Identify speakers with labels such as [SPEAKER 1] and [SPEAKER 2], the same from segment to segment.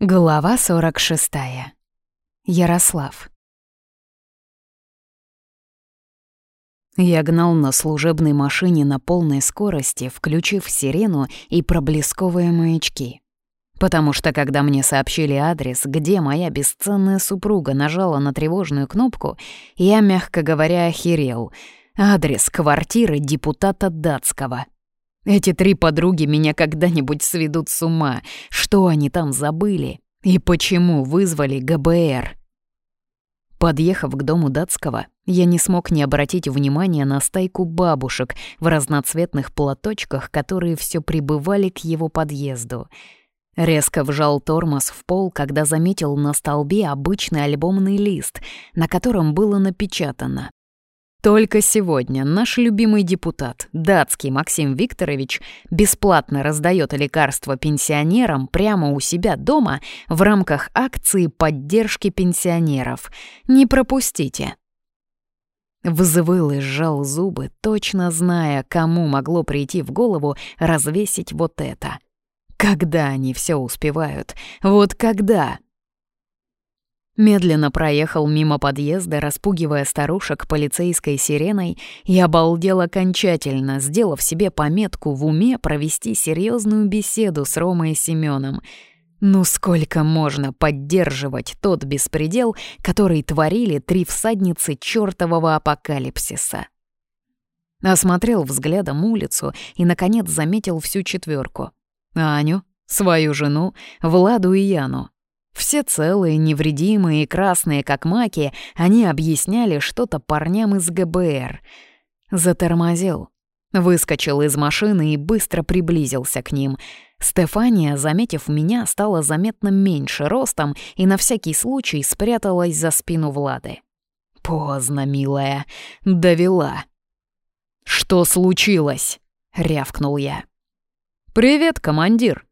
[SPEAKER 1] Глава 46. Ярослав. Я гнал на служебной машине на полной скорости, включив сирену и проблесковые маячки. Потому что, когда мне сообщили адрес, где моя бесценная супруга нажала на тревожную кнопку, я, мягко говоря, охерел. Адрес квартиры депутата Датского — эти три подруги меня когда-нибудь сведут с ума. Что они там забыли? И почему вызвали ГБР? Подъехав к дому датского, я не смог не обратить внимания на стайку бабушек в разноцветных платочках, которые все прибывали к его подъезду. Резко вжал тормоз в пол, когда заметил на столбе обычный альбомный лист, на котором было напечатано только сегодня наш любимый депутат, датский Максим Викторович, бесплатно раздает лекарства пенсионерам прямо у себя дома в рамках акции поддержки пенсионеров. Не пропустите. Взвыл и сжал зубы, точно зная, кому могло прийти в голову развесить вот это. Когда они все успевают? Вот когда? Медленно проехал мимо подъезда, распугивая старушек полицейской сиреной, и обалдел окончательно, сделав себе пометку в уме провести серьезную беседу с Ромой и Семеном. Ну сколько можно поддерживать тот беспредел, который творили три всадницы чертового апокалипсиса? Осмотрел взглядом улицу и, наконец, заметил всю четверку: Аню, свою жену, Владу и Яну — все целые, невредимые и красные, как маки, они объясняли что-то парням из ГБР. Затормозил. Выскочил из машины и быстро приблизился к ним. Стефания, заметив меня, стала заметно меньше ростом и на всякий случай спряталась за спину Влады. «Поздно, милая. Довела». «Что случилось?» — рявкнул я. «Привет, командир»,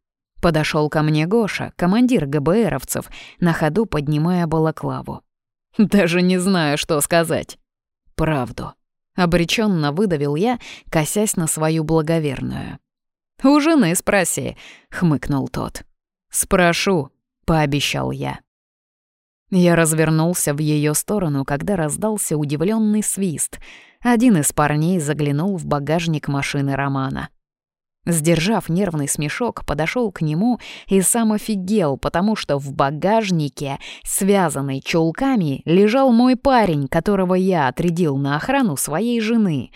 [SPEAKER 1] Подошел ко мне Гоша, командир ГБРовцев, на ходу поднимая балаклаву. Даже не знаю, что сказать. Правду. Обреченно выдавил я, косясь на свою благоверную. «У жены спроси», — хмыкнул тот. «Спрошу», — пообещал я. Я развернулся в ее сторону, когда раздался удивленный свист. Один из парней заглянул в багажник машины Романа. Сдержав нервный смешок, подошел к нему и сам офигел, потому что в багажнике, связанный чулками, лежал мой парень, которого я отрядил на охрану своей жены.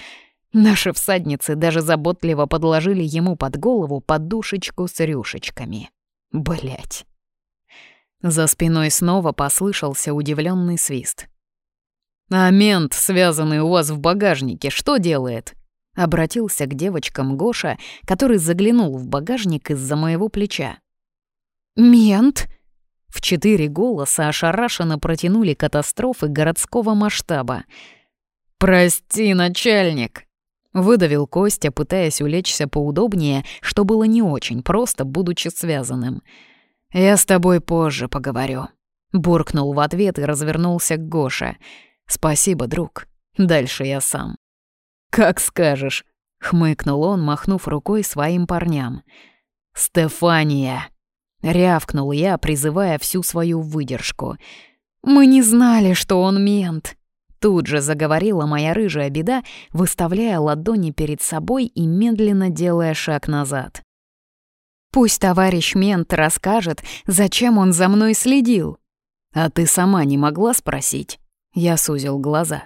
[SPEAKER 1] Наши всадницы даже заботливо подложили ему под голову подушечку с рюшечками. Блять. За спиной снова послышался удивленный свист. «А мент, связанный у вас в багажнике, что делает?» Обратился к девочкам Гоша, который заглянул в багажник из-за моего плеча. «Мент?» В четыре голоса ошарашенно протянули катастрофы городского масштаба. «Прости, начальник!» Выдавил Костя, пытаясь улечься поудобнее, что было не очень просто, будучи связанным. «Я с тобой позже поговорю», — буркнул в ответ и развернулся к Гоше. «Спасибо, друг. Дальше я сам». «Как скажешь», — хмыкнул он, махнув рукой своим парням. «Стефания!» — рявкнул я, призывая всю свою выдержку. «Мы не знали, что он мент!» Тут же заговорила моя рыжая беда, выставляя ладони перед собой и медленно делая шаг назад. «Пусть товарищ мент расскажет, зачем он за мной следил». «А ты сама не могла спросить?» Я сузил глаза.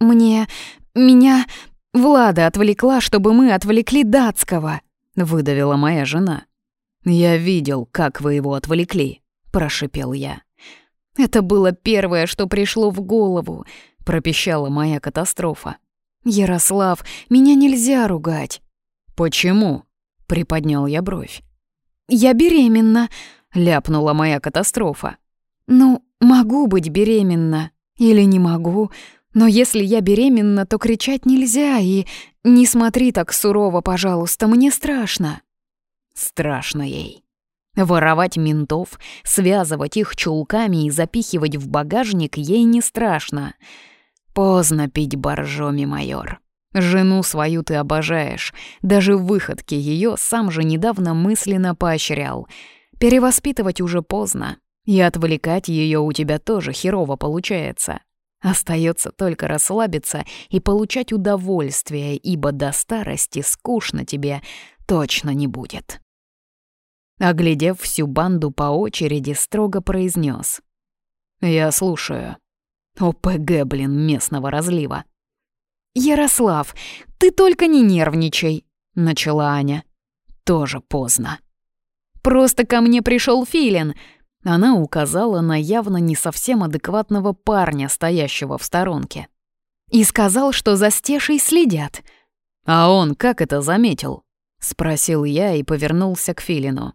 [SPEAKER 1] «Мне... меня... Влада отвлекла, чтобы мы отвлекли датского», — выдавила моя жена. «Я видел, как вы его отвлекли», — прошипел я. «Это было первое, что пришло в голову», — пропищала моя катастрофа. «Ярослав, меня нельзя ругать». «Почему?» — приподнял я бровь. «Я беременна», — ляпнула моя катастрофа. «Ну, могу быть беременна. Или не могу. Но если я беременна, то кричать нельзя, и не смотри так сурово, пожалуйста, мне страшно». Страшно ей. Воровать ментов, связывать их чулками и запихивать в багажник ей не страшно. Поздно пить боржоми, майор. Жену свою ты обожаешь. Даже выходки ее сам же недавно мысленно поощрял. Перевоспитывать уже поздно, и отвлекать ее у тебя тоже херово получается. Остается только расслабиться и получать удовольствие, ибо до старости скучно тебе точно не будет. Оглядев всю банду по очереди, строго произнес: «Я слушаю. ОПГ, блин, местного разлива». «Ярослав, ты только не нервничай», — начала Аня. «Тоже поздно». «Просто ко мне пришел Филин», она указала на явно не совсем адекватного парня, стоящего в сторонке. И сказал, что за Стешей следят. «А он как это заметил?» — спросил я и повернулся к Филину.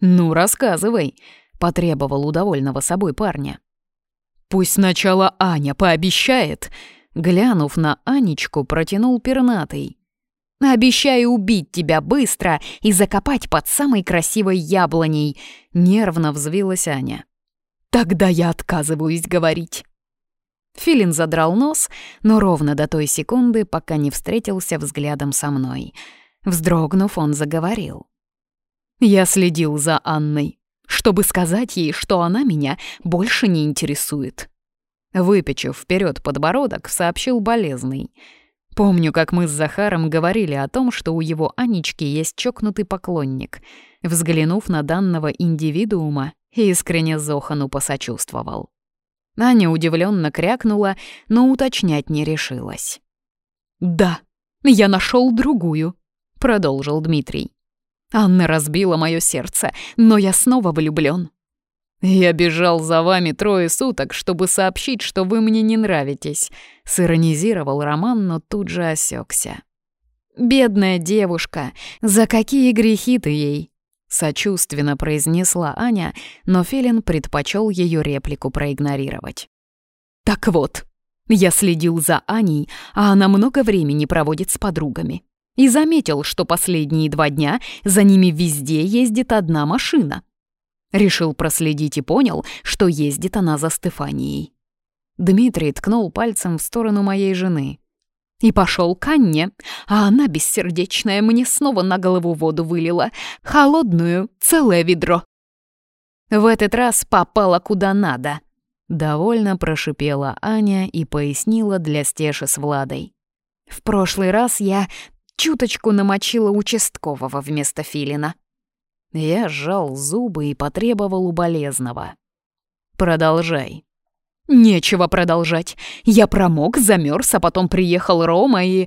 [SPEAKER 1] «Ну, рассказывай», — потребовал удовольного собой парня. «Пусть сначала Аня пообещает», — глянув на Анечку, протянул пернатый. Обещаю убить тебя быстро и закопать под самой красивой яблоней», — нервно взвилась Аня. «Тогда я отказываюсь говорить». Филин задрал нос, но ровно до той секунды, пока не встретился взглядом со мной. Вздрогнув, он заговорил. «Я следил за Анной, чтобы сказать ей, что она меня больше не интересует». Выпечив вперед подбородок, сообщил болезный — Помню, как мы с Захаром говорили о том, что у его Анечки есть чокнутый поклонник. Взглянув на данного индивидуума, искренне Зохану посочувствовал. Аня удивленно крякнула, но уточнять не решилась. «Да, я нашел другую», — продолжил Дмитрий. «Анна разбила мое сердце, но я снова влюблен. «Я бежал за вами трое суток, чтобы сообщить, что вы мне не нравитесь», — сиронизировал Роман, но тут же осекся. «Бедная девушка, за какие грехи ты ей?» — сочувственно произнесла Аня, но Филин предпочел ее реплику проигнорировать. «Так вот, я следил за Аней, а она много времени проводит с подругами. И заметил, что последние два дня за ними везде ездит одна машина. Решил проследить и понял, что ездит она за Стефанией. Дмитрий ткнул пальцем в сторону моей жены. И пошел к Анне, а она, бессердечная, мне снова на голову воду вылила. Холодную, целое ведро. В этот раз попала куда надо. Довольно прошипела Аня и пояснила для Стеши с Владой. В прошлый раз я чуточку намочила участкового вместо Филина. Я сжал зубы и потребовал у болезного. «Продолжай». «Нечего продолжать. Я промок, замерз, а потом приехал Рома и...»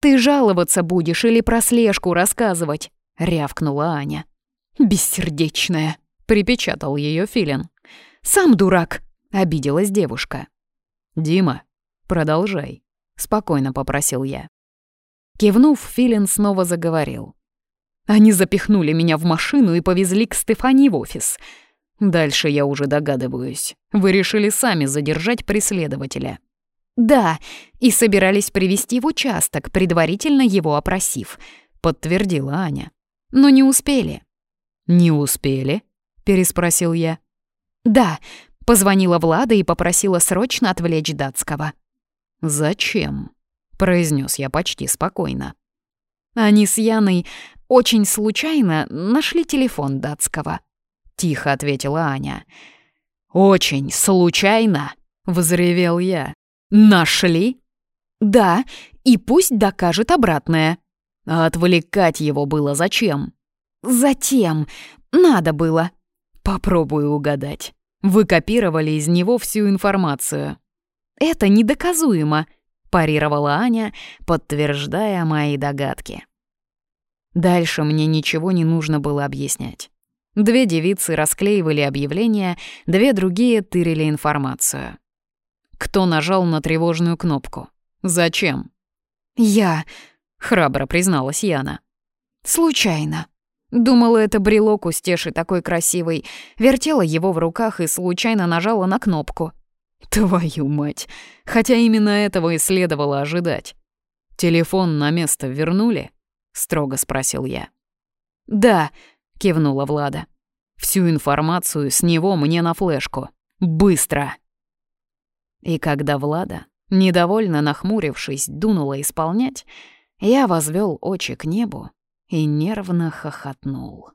[SPEAKER 1] «Ты жаловаться будешь или про слежку рассказывать?» — рявкнула Аня. «Бессердечная», — припечатал ее Филин. «Сам дурак», — обиделась девушка. «Дима, продолжай», — спокойно попросил я. Кивнув, Филин снова заговорил. Они запихнули меня в машину и повезли к Стефани в офис. Дальше я уже догадываюсь. Вы решили сами задержать преследователя. Да, и собирались привести в участок, предварительно его опросив, подтвердила Аня. Но не успели. Не успели? переспросил я. Да, позвонила Влада и попросила срочно отвлечь датского. Зачем? произнес я почти спокойно. Они с Яной очень случайно нашли телефон датского», — тихо ответила Аня. «Очень случайно?» — взревел я. «Нашли?» «Да, и пусть докажет обратное». А отвлекать его было зачем? «Затем. Надо было». «Попробую угадать. Вы копировали из него всю информацию». «Это недоказуемо», — парировала Аня, подтверждая мои догадки. Дальше мне ничего не нужно было объяснять. Две девицы расклеивали объявления, две другие тырили информацию. Кто нажал на тревожную кнопку? Зачем? «Я», — храбро призналась Яна. «Случайно. Думала, это брелок у Стеши такой красивый. Вертела его в руках и случайно нажала на кнопку. Твою мать! Хотя именно этого и следовало ожидать. Телефон на место вернули?» Строго спросил я. «Да», — кивнула Влада. «Всю информацию с него мне на флешку. Быстро!» И когда Влада, недовольно нахмурившись, дунула исполнять, я возвел очи к небу и нервно хохотнул.